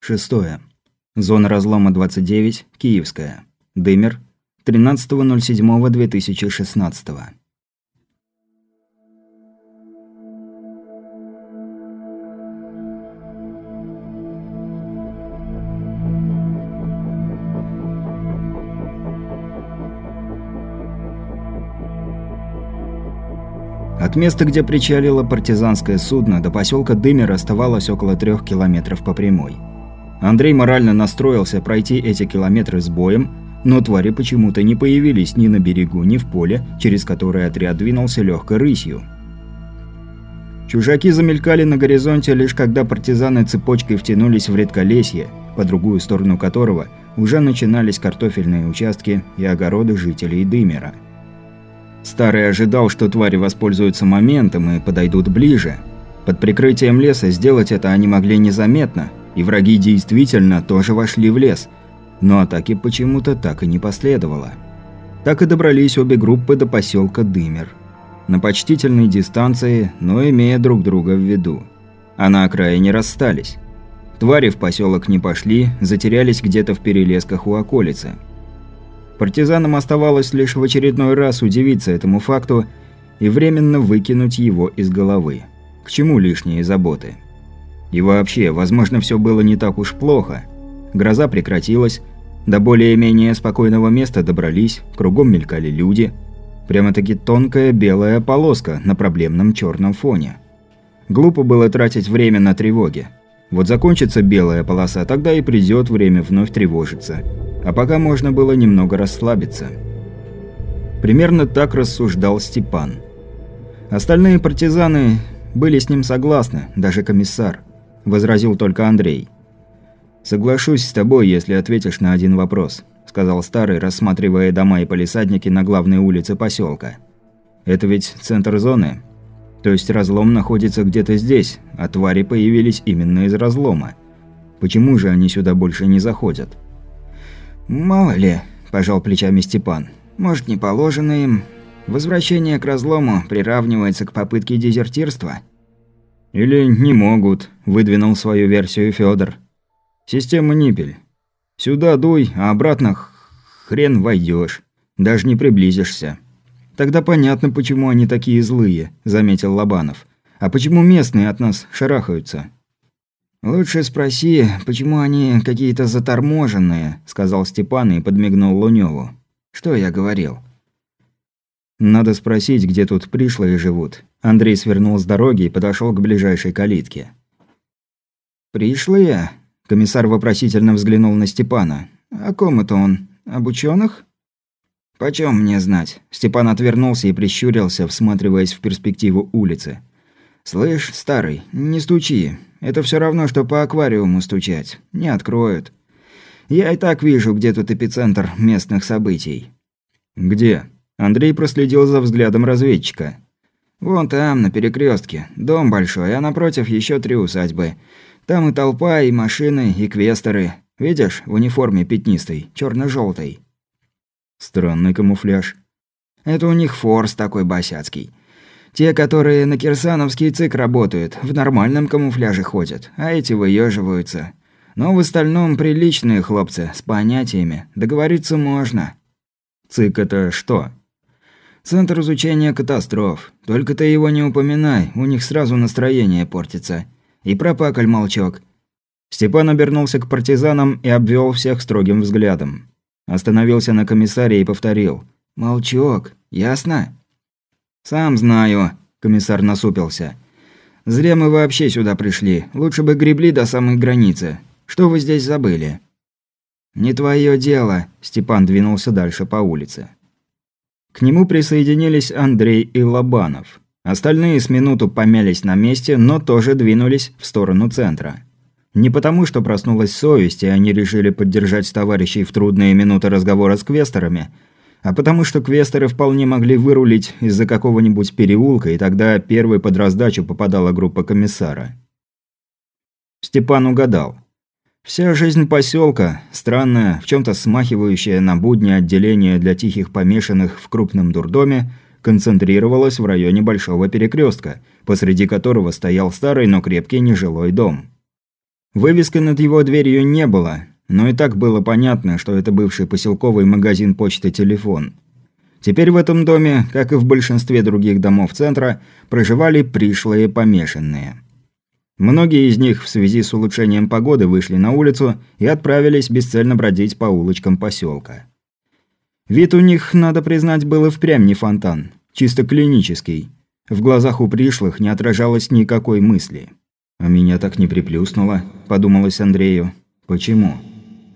Шестое. Зона разлома 29, Киевская. Дымер. 13.07.2016. От места, где причалило партизанское судно, до поселка Дымер оставалось около трех километров по прямой. Андрей морально настроился пройти эти километры с боем, но твари почему-то не появились ни на берегу, ни в поле, через которое отряд двинулся легкой рысью. Чужаки замелькали на горизонте лишь когда партизаны цепочкой втянулись в редколесье, по другую сторону которого уже начинались картофельные участки и огороды жителей Дымера. Старый ожидал, что твари воспользуются моментом и подойдут ближе. Под прикрытием леса сделать это они могли незаметно, и враги действительно тоже вошли в лес, но атаки почему-то так и не последовало. Так и добрались обе группы до поселка Дымер. На почтительной дистанции, но имея друг друга в виду. А на окраине расстались. Твари в поселок не пошли, затерялись где-то в перелесках у околицы. Партизанам оставалось лишь в очередной раз удивиться этому факту и временно выкинуть его из головы. К чему лишние заботы? И вообще, возможно, все было не так уж плохо. Гроза прекратилась, до более-менее спокойного места добрались, кругом мелькали люди. Прямо-таки тонкая белая полоска на проблемном черном фоне. Глупо было тратить время на тревоги. Вот закончится белая полоса, тогда и придет время вновь тревожиться. А пока можно было немного расслабиться. Примерно так рассуждал Степан. Остальные партизаны были с ним согласны, даже комиссар. Возразил только Андрей. «Соглашусь с тобой, если ответишь на один вопрос», – сказал старый, рассматривая дома и полисадники на главной улице поселка. «Это ведь центр зоны? То есть разлом находится где-то здесь, а твари появились именно из разлома. Почему же они сюда больше не заходят?» «Мало ли», – пожал плечами Степан. «Может, не положено им. Возвращение к разлому приравнивается к попытке дезертирства». «Или не могут», – выдвинул свою версию Федор. «Система Ниппель. Сюда дуй, а обратно хрен войдешь. Даже не приблизишься». «Тогда понятно, почему они такие злые», – заметил Лобанов. «А почему местные от нас шарахаются?» «Лучше спроси, почему они какие-то заторможенные», – сказал Степан и подмигнул Лунёву. «Что я говорил?» «Надо спросить, где тут пришлые живут». Андрей свернул с дороги и подошел к ближайшей калитке. «Пришлые?» – комиссар вопросительно взглянул на Степана. «О ком это он? Об ученых? «Почем мне знать?» Степан отвернулся и прищурился, всматриваясь в перспективу улицы. «Слышь, старый, не стучи. Это все равно, что по аквариуму стучать. Не откроют. Я и так вижу, где тут эпицентр местных событий». «Где?» Андрей проследил за взглядом разведчика. «Вон там, на перекрестке. Дом большой, а напротив еще три усадьбы. Там и толпа, и машины, и квесторы. Видишь, в униформе пятнистой, черно желтой Странный камуфляж. Это у них форс такой босяцкий. Те, которые на Кирсановский ЦИК работают, в нормальном камуфляже ходят, а эти выёживаются. Но в остальном приличные хлопцы, с понятиями. Договориться можно. ЦИК это что? Центр изучения катастроф. Только ты его не упоминай, у них сразу настроение портится. И пропакаль молчок. Степан обернулся к партизанам и обвел всех строгим взглядом. Остановился на комиссаре и повторил. «Молчок, ясно?» «Сам знаю», – комиссар насупился. «Зря мы вообще сюда пришли. Лучше бы гребли до самой границы. Что вы здесь забыли?» «Не твое дело», – Степан двинулся дальше по улице. К нему присоединились Андрей и Лобанов. Остальные с минуту помялись на месте, но тоже двинулись в сторону центра. Не потому, что проснулась совесть, и они решили поддержать товарищей в трудные минуты разговора с квесторами – а потому что квестеры вполне могли вырулить из-за какого-нибудь переулка, и тогда первой под раздачу попадала группа комиссара. Степан угадал. Вся жизнь поселка, странная, в чем-то смахивающая на будни отделения для тихих помешанных в крупном дурдоме, концентрировалась в районе Большого перекрестка, посреди которого стоял старый, но крепкий нежилой дом. Вывески над его дверью не было, но и так было понятно, что это бывший поселковый магазин почты-телефон. Теперь в этом доме, как и в большинстве других домов центра, проживали пришлые помешанные. Многие из них в связи с улучшением погоды вышли на улицу и отправились бесцельно бродить по улочкам поселка. Вид у них, надо признать, был и впрямь не фонтан, чисто клинический. В глазах у пришлых не отражалось никакой мысли. «А меня так не приплюснуло», – подумалось Андрею. «Почему?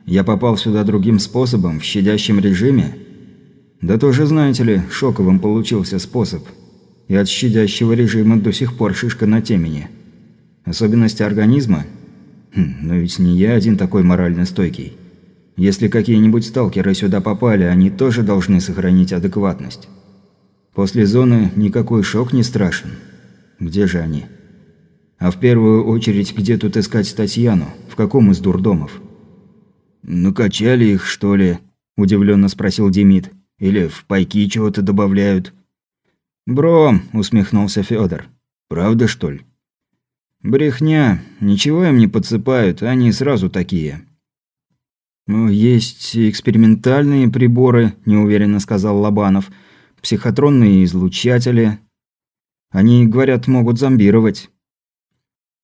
Я попал сюда другим способом, в щадящем режиме?» «Да тоже, знаете ли, шоковым получился способ. И от щадящего режима до сих пор шишка на темени». Особенности организма? Хм, но ведь не я один такой морально стойкий. Если какие-нибудь сталкеры сюда попали, они тоже должны сохранить адекватность. После зоны никакой шок не страшен. Где же они? А в первую очередь, где тут искать Татьяну? В каком из дурдомов? «Накачали их, что ли?» – удивленно спросил Демид. «Или в пайки чего-то добавляют?» «Бро», – усмехнулся Федор. «Правда, что ли?» «Брехня. Ничего им не подсыпают, они сразу такие». «Ну, есть экспериментальные приборы», – неуверенно сказал Лобанов. «Психотронные излучатели. Они, говорят, могут зомбировать».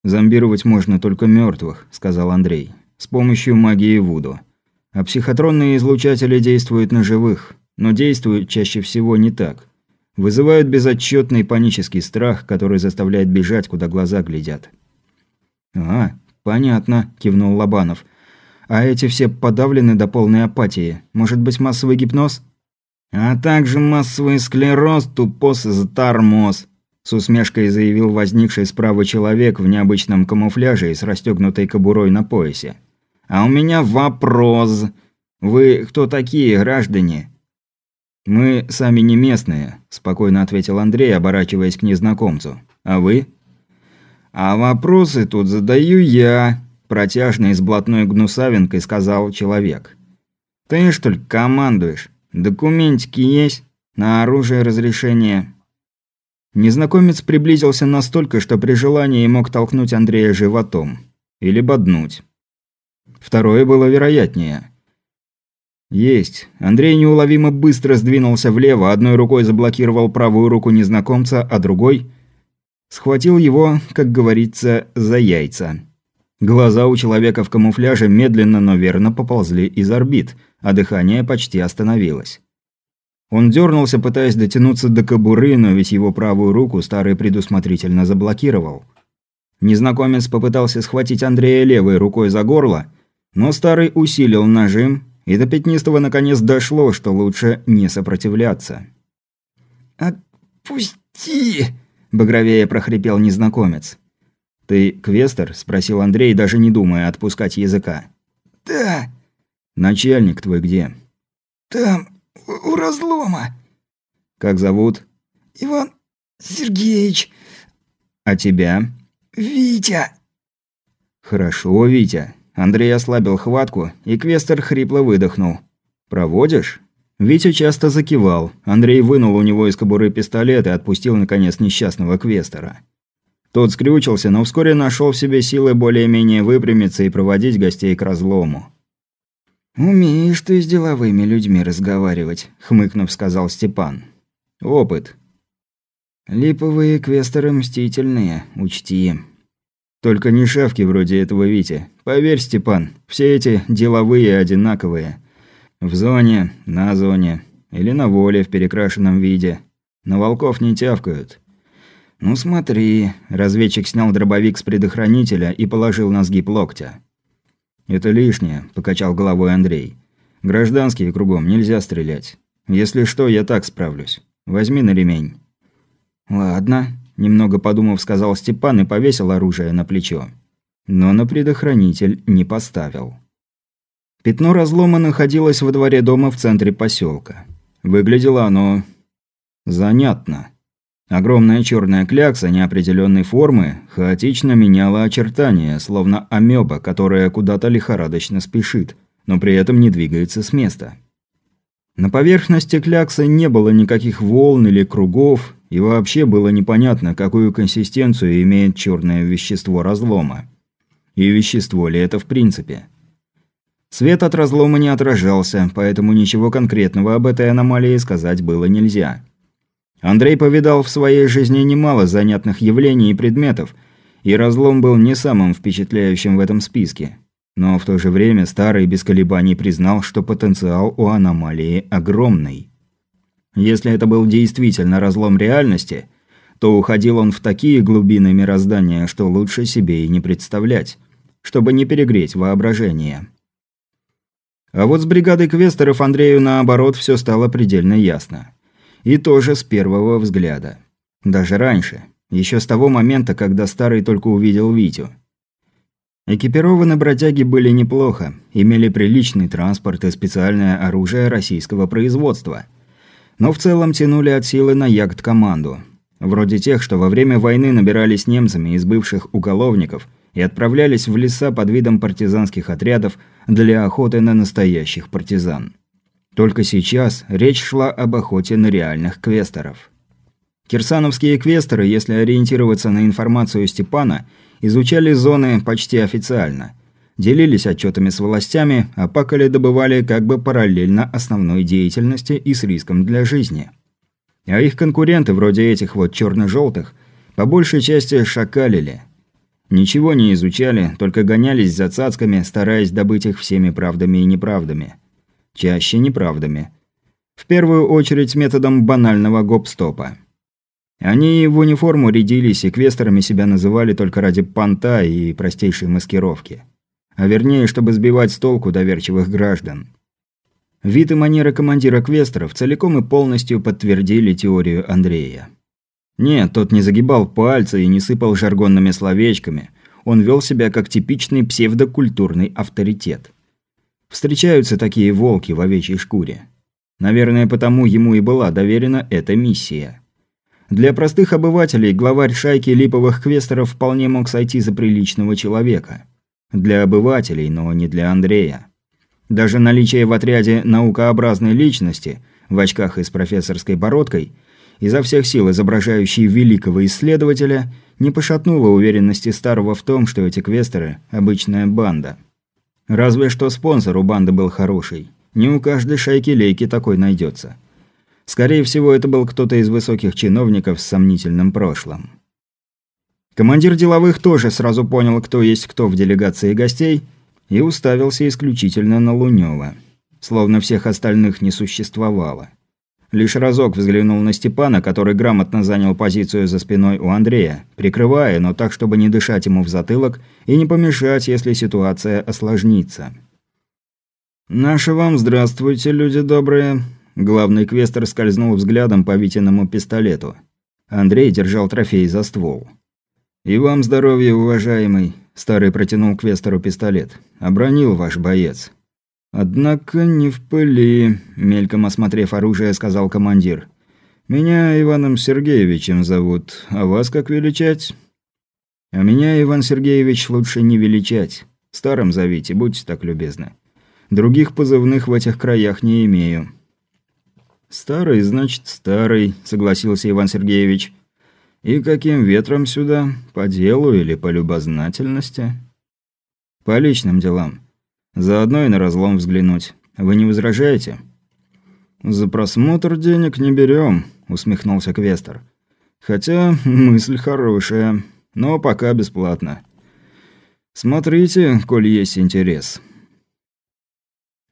«Зомбировать можно только мертвых», – сказал Андрей. «С помощью магии Вуду. А психотронные излучатели действуют на живых, но действуют чаще всего не так. Вызывают безотчетный панический страх, который заставляет бежать, куда глаза глядят. «А, понятно», – кивнул Лобанов. «А эти все подавлены до полной апатии. Может быть, массовый гипноз?» «А также массовый склероз, тупоз и затормоз», – с усмешкой заявил возникший справа человек в необычном камуфляже и с расстегнутой кобурой на поясе. «А у меня вопрос. Вы кто такие, граждане? «Мы сами не местные», – спокойно ответил Андрей, оборачиваясь к незнакомцу. «А вы?» «А вопросы тут задаю я», – протяжно и с блатной гнусавинкой сказал человек. «Ты, что ли, командуешь? Документики есть? На оружие разрешение?» Незнакомец приблизился настолько, что при желании мог толкнуть Андрея животом. Или боднуть. Второе было вероятнее. «Есть». Андрей неуловимо быстро сдвинулся влево, одной рукой заблокировал правую руку незнакомца, а другой... Схватил его, как говорится, за яйца. Глаза у человека в камуфляже медленно, но верно поползли из орбит, а дыхание почти остановилось. Он дернулся, пытаясь дотянуться до кобуры, но ведь его правую руку старый предусмотрительно заблокировал. Незнакомец попытался схватить Андрея левой рукой за горло, но старый усилил нажим, и до Пятнистого наконец дошло, что лучше не сопротивляться. «Отпусти!» – багровее прохрипел незнакомец. «Ты квестер?» – спросил Андрей, даже не думая отпускать языка. «Да». «Начальник твой где?» «Там, у разлома». «Как зовут?» «Иван Сергеевич». «А тебя?» «Витя». «Хорошо, Витя. Андрей ослабил хватку, и Квестер хрипло выдохнул. «Проводишь?» Витя часто закивал. Андрей вынул у него из кобуры пистолет и отпустил, наконец, несчастного Квестера. Тот скрючился, но вскоре нашел в себе силы более-менее выпрямиться и проводить гостей к разлому. «Умеешь ты с деловыми людьми разговаривать», – хмыкнув, сказал Степан. «Опыт». «Липовые квестеры мстительные, учти». Только не шавки вроде этого Вити. Поверь, Степан, все эти деловые одинаковые. В зоне, на зоне или на воле в перекрашенном виде. На волков не тявкают. «Ну смотри», – разведчик снял дробовик с предохранителя и положил на сгиб локтя. «Это лишнее», – покачал головой Андрей. «Гражданские кругом, нельзя стрелять. Если что, я так справлюсь. Возьми на ремень». «Ладно», Немного подумав, сказал Степан и повесил оружие на плечо. Но на предохранитель не поставил. Пятно разлома находилось во дворе дома в центре поселка. Выглядело оно... занятно. Огромная черная клякса неопределенной формы хаотично меняла очертания, словно амеба, которая куда-то лихорадочно спешит, но при этом не двигается с места. На поверхности кляксы не было никаких волн или кругов, и вообще было непонятно, какую консистенцию имеет черное вещество разлома. И вещество ли это в принципе? Свет от разлома не отражался, поэтому ничего конкретного об этой аномалии сказать было нельзя. Андрей повидал в своей жизни немало занятных явлений и предметов, и разлом был не самым впечатляющим в этом списке. Но в то же время Старый без колебаний признал, что потенциал у аномалии огромный. Если это был действительно разлом реальности, то уходил он в такие глубины мироздания, что лучше себе и не представлять, чтобы не перегреть воображение. А вот с бригадой квестеров Андрею наоборот все стало предельно ясно. И тоже с первого взгляда. Даже раньше. Еще с того момента, когда Старый только увидел Витю. Экипированы бродяги были неплохо, имели приличный транспорт и специальное оружие российского производства. Но в целом тянули от силы на ягд-команду. Вроде тех, что во время войны набирались немцами из бывших уголовников и отправлялись в леса под видом партизанских отрядов для охоты на настоящих партизан. Только сейчас речь шла об охоте на реальных квесторов. Кирсановские квесторы, если ориентироваться на информацию Степана, изучали зоны почти официально. Делились отчетами с властями, а пакали добывали как бы параллельно основной деятельности и с риском для жизни. А их конкуренты, вроде этих вот черно-желтых, по большей части шакалили. Ничего не изучали, только гонялись за цацками, стараясь добыть их всеми правдами и неправдами. Чаще неправдами. В первую очередь методом банального гоп-стопа. Они в униформу рядились и квестерами себя называли только ради понта и простейшей маскировки. А вернее, чтобы сбивать с толку доверчивых граждан. Вид и манера командира квестеров целиком и полностью подтвердили теорию Андрея. Нет, тот не загибал пальцы и не сыпал жаргонными словечками. Он вел себя как типичный псевдокультурный авторитет. Встречаются такие волки в овечьей шкуре. Наверное, потому ему и была доверена эта миссия. Для простых обывателей главарь шайки липовых квестеров вполне мог сойти за приличного человека. Для обывателей, но не для Андрея. Даже наличие в отряде наукообразной личности, в очках и с профессорской бородкой, изо всех сил изображающей великого исследователя, не пошатнуло уверенности Старого в том, что эти квестеры – обычная банда. Разве что спонсор у банды был хороший. Не у каждой шайки-лейки такой найдется. Скорее всего, это был кто-то из высоких чиновников с сомнительным прошлым. Командир деловых тоже сразу понял, кто есть кто в делегации гостей, и уставился исключительно на Лунёва. Словно всех остальных не существовало. Лишь разок взглянул на Степана, который грамотно занял позицию за спиной у Андрея, прикрывая, но так, чтобы не дышать ему в затылок и не помешать, если ситуация осложнится. «Наше вам здравствуйте, люди добрые», Главный квестер скользнул взглядом по Витиному пистолету. Андрей держал трофей за ствол. «И вам здоровья, уважаемый!» Старый протянул квестеру пистолет. «Обронил ваш боец». «Однако не в пыли», – мельком осмотрев оружие, сказал командир. «Меня Иваном Сергеевичем зовут, а вас как величать?» «А меня, Иван Сергеевич, лучше не величать. Старым зовите, будьте так любезны. Других позывных в этих краях не имею». «Старый, значит, старый», – согласился Иван Сергеевич. «И каким ветром сюда? По делу или по любознательности?» «По личным делам. Заодно и на разлом взглянуть. Вы не возражаете?» «За просмотр денег не берем», – усмехнулся Квестер. «Хотя мысль хорошая, но пока бесплатно. Смотрите, коль есть интерес».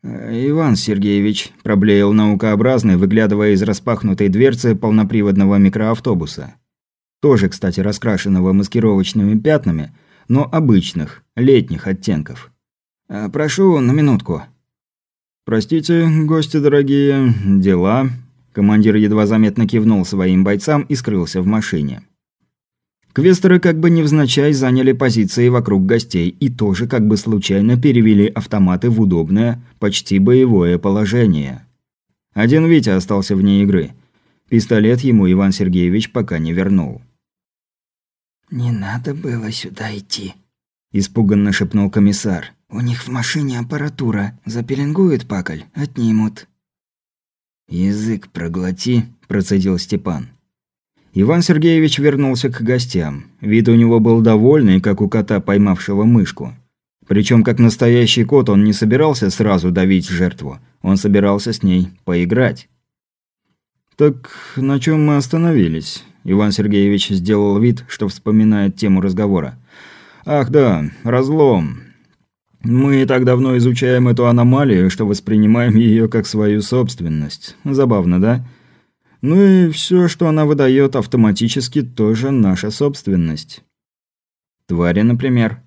«Иван Сергеевич», – проблеял наукообразный, выглядывая из распахнутой дверцы полноприводного микроавтобуса. Тоже, кстати, раскрашенного маскировочными пятнами, но обычных, летних оттенков. «Э, «Прошу на минутку». «Простите, гости дорогие, дела?» Командир едва заметно кивнул своим бойцам и скрылся в машине. Квестеры как бы невзначай заняли позиции вокруг гостей и тоже как бы случайно перевели автоматы в удобное, почти боевое положение. Один Витя остался вне игры. Пистолет ему Иван Сергеевич пока не вернул. «Не надо было сюда идти», – испуганно шепнул комиссар. «У них в машине аппаратура. Запеленгуют паколь, отнимут». «Язык проглоти», – процедил Степан. Иван Сергеевич вернулся к гостям. Вид у него был довольный, как у кота, поймавшего мышку. Причем, как настоящий кот, он не собирался сразу давить жертву. Он собирался с ней поиграть. «Так на чем мы остановились?» Иван Сергеевич сделал вид, что вспоминает тему разговора. «Ах да, разлом. Мы так давно изучаем эту аномалию, что воспринимаем ее как свою собственность. Забавно, да?» Ну и все, что она выдает автоматически, тоже наша собственность. Твари, например.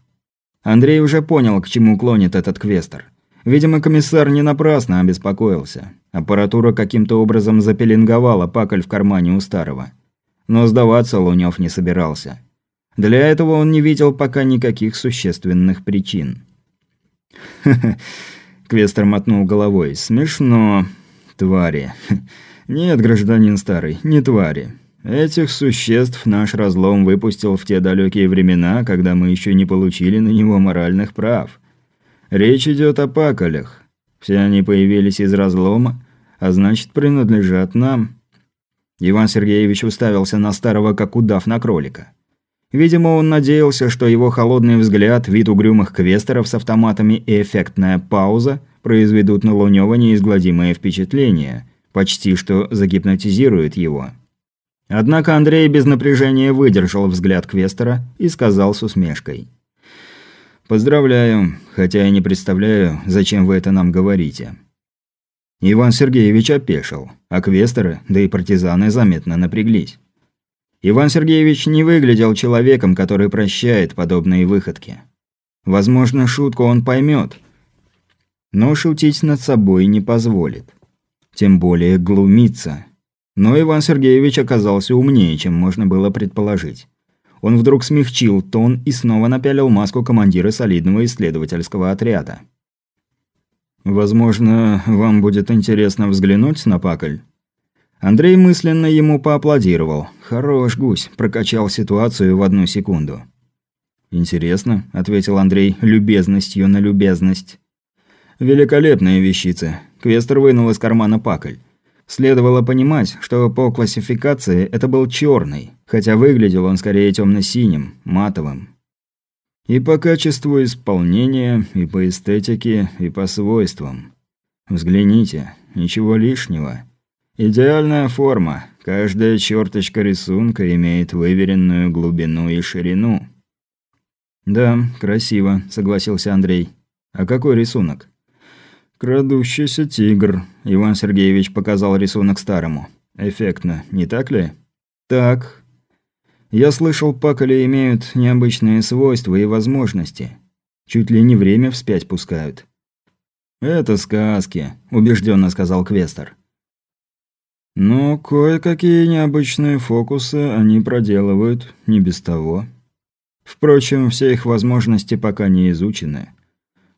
Андрей уже понял, к чему клонит этот квестер. Видимо, комиссар не напрасно обеспокоился. Аппаратура каким-то образом запеленговала пакль в кармане у старого. Но сдаваться Лунёв не собирался. Для этого он не видел пока никаких существенных причин. Квестер мотнул головой, — «смешно, твари. «Нет, гражданин старый, не твари. Этих существ наш разлом выпустил в те далекие времена, когда мы еще не получили на него моральных прав. Речь идет о паколях. Все они появились из разлома, а значит, принадлежат нам». Иван Сергеевич уставился на старого, как удав на кролика. Видимо, он надеялся, что его холодный взгляд, вид угрюмых квестеров с автоматами и эффектная пауза произведут на Лунёва неизгладимое впечатление – почти что загипнотизирует его. Однако Андрей без напряжения выдержал взгляд Квестера и сказал с усмешкой. «Поздравляю, хотя я не представляю, зачем вы это нам говорите». Иван Сергеевич опешил, а Квестеры, да и партизаны заметно напряглись. Иван Сергеевич не выглядел человеком, который прощает подобные выходки. Возможно, шутку он поймет, но шутить над собой не позволит тем более глумиться. Но Иван Сергеевич оказался умнее, чем можно было предположить. Он вдруг смягчил тон и снова напялил маску командира солидного исследовательского отряда. «Возможно, вам будет интересно взглянуть на пакль?» Андрей мысленно ему поаплодировал. «Хорош гусь», прокачал ситуацию в одну секунду. «Интересно», — ответил Андрей любезностью на любезность. «Великолепные вещицы. Квестер вынул из кармана пакль. Следовало понимать, что по классификации это был черный, хотя выглядел он скорее темно-синим, матовым. И по качеству исполнения, и по эстетике, и по свойствам. Взгляните, ничего лишнего. Идеальная форма, каждая черточка рисунка имеет выверенную глубину и ширину. «Да, красиво», — согласился Андрей. «А какой рисунок?» «Крадущийся тигр», – Иван Сергеевич показал рисунок старому. «Эффектно, не так ли?» «Так». «Я слышал, пакали имеют необычные свойства и возможности. Чуть ли не время вспять пускают». «Это сказки», – убежденно сказал Квестер. «Но кое-какие необычные фокусы они проделывают, не без того. Впрочем, все их возможности пока не изучены».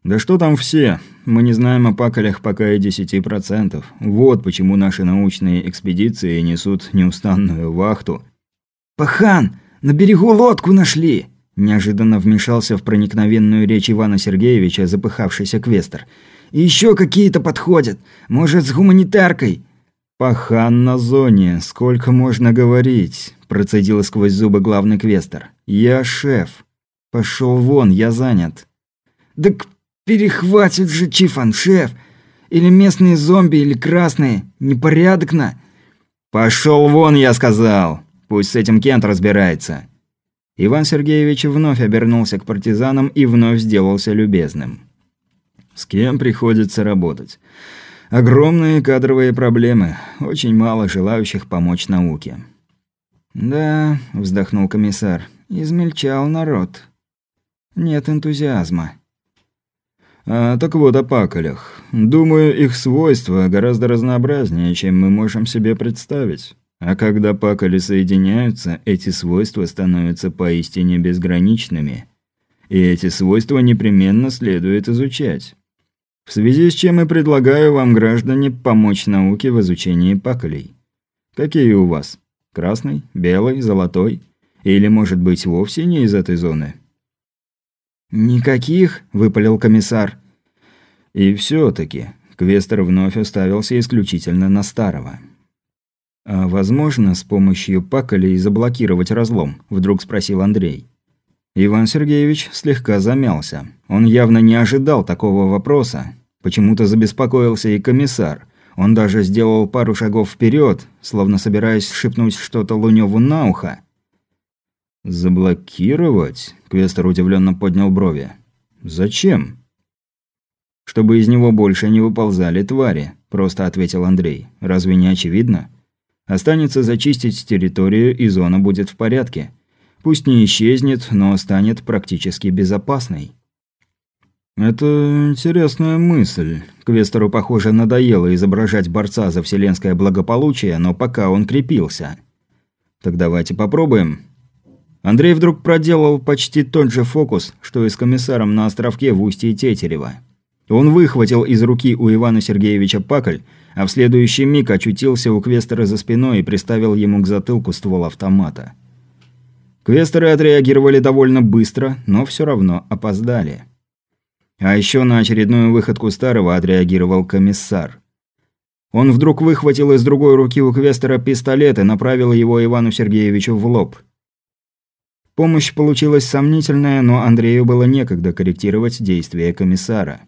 Да что там все? Мы не знаем о паколях пока и 10%. Вот почему наши научные экспедиции несут неустанную вахту. «Пахан, на берегу лодку нашли!» Неожиданно вмешался в проникновенную речь Ивана Сергеевича запыхавшийся квестер. «И еще какие-то подходят. Может, с гуманитаркой?» «Пахан на зоне. Сколько можно говорить?» Процедил сквозь зубы главный квестер. «Я шеф. Пошел вон, я занят». «Так Перехватит же Чифан, шеф. Или местные зомби, или красные. Непорядок-на. Пошел вон, я сказал. Пусть с этим Кент разбирается. Иван Сергеевич вновь обернулся к партизанам и вновь сделался любезным. С кем приходится работать? Огромные кадровые проблемы. Очень мало желающих помочь науке. «Да», – вздохнул комиссар, – «измельчал народ. Нет энтузиазма». А, так вот о паколях. Думаю, их свойства гораздо разнообразнее, чем мы можем себе представить. А когда паколи соединяются, эти свойства становятся поистине безграничными. И эти свойства непременно следует изучать. В связи с чем и предлагаю вам, граждане, помочь науке в изучении паколей. Какие у вас? Красный, белый, золотой? Или, может быть, вовсе не из этой зоны? «Никаких», – выпалил комиссар. И все таки Квестер вновь уставился исключительно на старого. «А возможно, с помощью паколей заблокировать разлом?» – вдруг спросил Андрей. Иван Сергеевич слегка замялся. Он явно не ожидал такого вопроса. Почему-то забеспокоился и комиссар. Он даже сделал пару шагов вперед, словно собираясь шепнуть что-то Лунёву на ухо. «Заблокировать?» – Квестер удивленно поднял брови. «Зачем?» «Чтобы из него больше не выползали твари», – просто ответил Андрей. «Разве не очевидно?» Останется зачистить территорию, и зона будет в порядке. Пусть не исчезнет, но станет практически безопасной. Это интересная мысль. Квестору, похоже, надоело изображать борца за вселенское благополучие, но пока он крепился. Так давайте попробуем. Андрей вдруг проделал почти тот же фокус, что и с комиссаром на островке в устье Тетерева. Он выхватил из руки у Ивана Сергеевича пакль, а в следующий миг очутился у Квестера за спиной и приставил ему к затылку ствол автомата. Квестеры отреагировали довольно быстро, но все равно опоздали. А еще на очередную выходку старого отреагировал комиссар. Он вдруг выхватил из другой руки у Квестера пистолет и направил его Ивану Сергеевичу в лоб. Помощь получилась сомнительная, но Андрею было некогда корректировать действия комиссара.